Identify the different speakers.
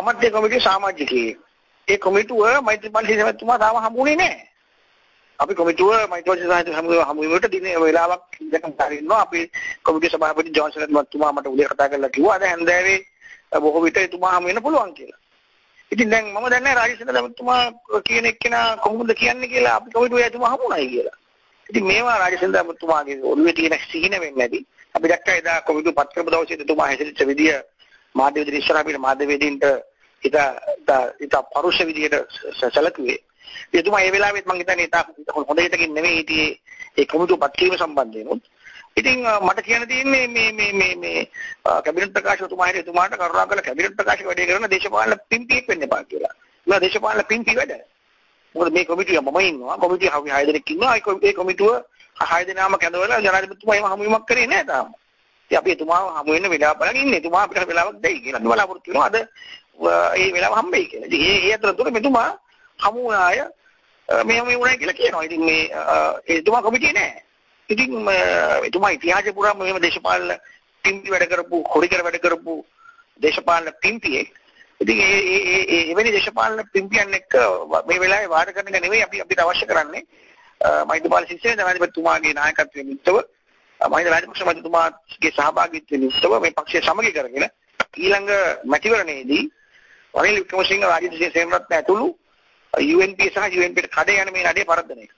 Speaker 1: මමත් ඒ කොමිටුවේ සමාජිකයෙක්. ඒ කොමිටුව මෛත්‍රීපාල සිරිසේනතුමා තාම හම්බුනේ නැහැ. අපි කොමිටුව මෛත්‍රීපාල සිරිසේනතුමා හමු හමු වීමට දින වේලාවක් දැන් හරිනවා අපි කොමිටුවේ සභාපති ජෝන්සන් මහත්මයා මට උදේ කතා කරලා කිව්වා අද හැන්දෑවේ බොහෝ විට එතුමා හමු වෙන්න පුළුවන් කියලා. ඉතින් දැන් මම දන්නේ රාජේෂ්ඨ මහත්මයා කියන එක්කෙනා කොහොමද කියන්නේ කියලා අපි කොමිටුවේ එතුමා හමුුණයි කියලා. ඉතින් මේවා රාජේෂ්ඨ මහත්මයාගේ ඔළුවේ තියෙන සිහින වෙන්නේ නැති. අපි දැක්කා එදා කොමිටුව පත් කරපු දවසේ එතුමා හැසිරෙච්ච විදිය මාධ්‍ය විදිහට ඉස්සරහ අපිට මාධ්‍ය වේදීන්ට ඉත ඉත පරුෂ විදිහට සැලකුවේ. එතුමා ඒ වෙලාවෙත් මම හිතන්නේ ඉත හොඳ හිතකින් නෙමෙයි හිටියේ ඒ කොමිටුව පත් කිරීම සම්බන්ධයෙන් උත්. ඉතින් මට කියන්න තියෙන්නේ මේ මේ මේ මේ කැබිනට් ප්‍රකාශකතුමාට එතුමාට කරුණාකරලා කැබිනට් ප්‍රකාශක වැඩේ කරන දේශපාලන පිම්පියෙක් වෙන්න එපා කියලා. මම දේශපාලන පිම්පි වැඩ. මොකද මේ කොමිටුවේ මම ඉන්නවා. කොමිටුවේ හවි 6 දෙනෙක් ඉන්නවා. ඒ කොමිටුව 6 දෙනාම කැඳවලා ජනාධිපතිතුමා එහෙම හමුවීමක් කරේ නැහැ තාම. ඉතින් අපි එතුමාව හමු වෙන්න වෙලාව බලන් ඉන්නේ. එතුමා අපිට වෙලාවක් දෙයි කියලා. අපි බලාපොරොත්තු වෙනවා අද ඒ වෙලාව හම්බෙයි කියලා. ඉතින් ඒ ඒ අතරතුර මෙතුමා හමු වුණාය මෙහෙම වුණා කියලා කියනවා. ඉතින් මේ එතුමා කොමිටියේ නැහැ. ඉතින් එතුමා ඉතිහාසය පුරාම මෙහෙම දේශපාලන පිම්පි වැඩ කරපු, කොරිකර වැඩ කරපු දේශපාලන පිම්පියෙක්. ඉතින් ඒ ඒ ඒ එවැනි දේශපාලන පිම්පියන් එක්ක මේ වෙලාවේ වාද කරන එක නෙවෙයි අපි අපිට අවශ්‍ය කරන්නේ. මෛත්‍රීපාල සිරිසේන ජනාධිපතිතුමාගේ නායකත්වයෙන් යුක්තව මහින්ද රාජපක්ෂ මහත්මයාගේ සහභාගීත්වයෙන් යුක්තව මේ පක්ෂය සමගි කරගෙන ඊළඟ මැතිවරණයේදී රනිල් වික්‍රමසිංහ රාජේන්ද්‍ර සේනරත්න ඇතුළු UNP සහ UNP කඩේ යන මේ නඩේ පරද්දන එක.